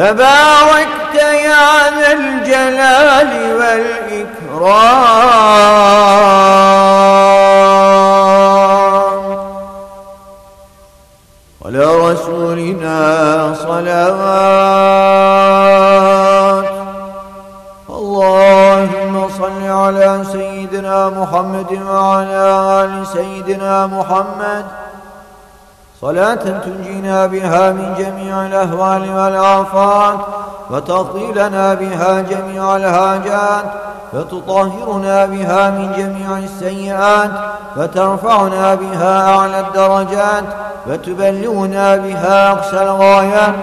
تباركت يا ذا الجلال والإكرام. على رسولنا صلوات. اللهم صل على سيدنا محمد وعلى آل سيدنا محمد. صلاة تنجينا بها من جميع الأهوال والآفات وتقضي لنا بها جميع الهاجات فتطهرنا بها من جميع السيئات فترفعنا بها أعلى الدرجات وتبلغنا بها أقصى الغايات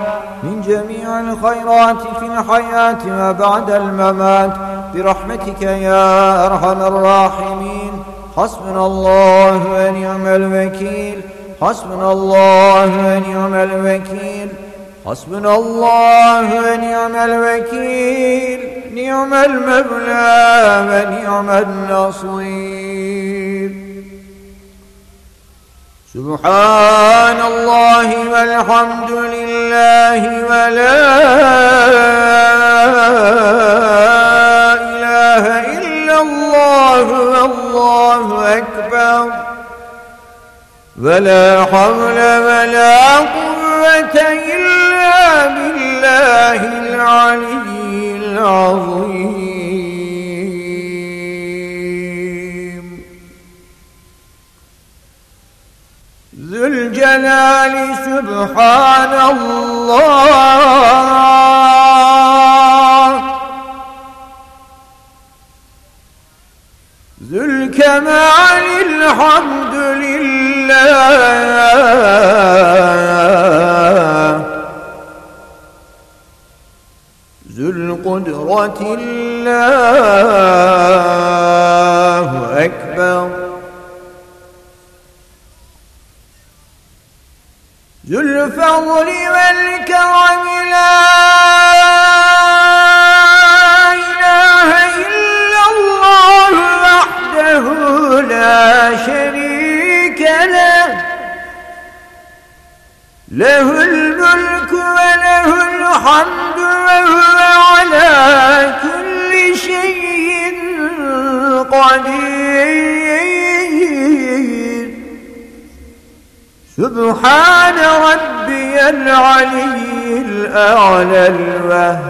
من جميع الخيرات في الحياة وبعد الممات. برحمتك يا أرحم الراحمين. حسبنا الله ونعم الوكيل. حسبنا الله ونعم الوكيل. حسبنا الله ونعم الوكيل. نعم المولى ونعم النصير. سبحان الله والحمد لله ولا ولا حول ولا قوة إلا بالله العلي العظيم. ذو الجلال سبحان الله. ذو القدرة الله أكبر. ذو الفضل والكرم لا إله إلا الله وحده لا شريك له. له الملك وله الحمد سبحان ربي العلي الأعلى الوهاب.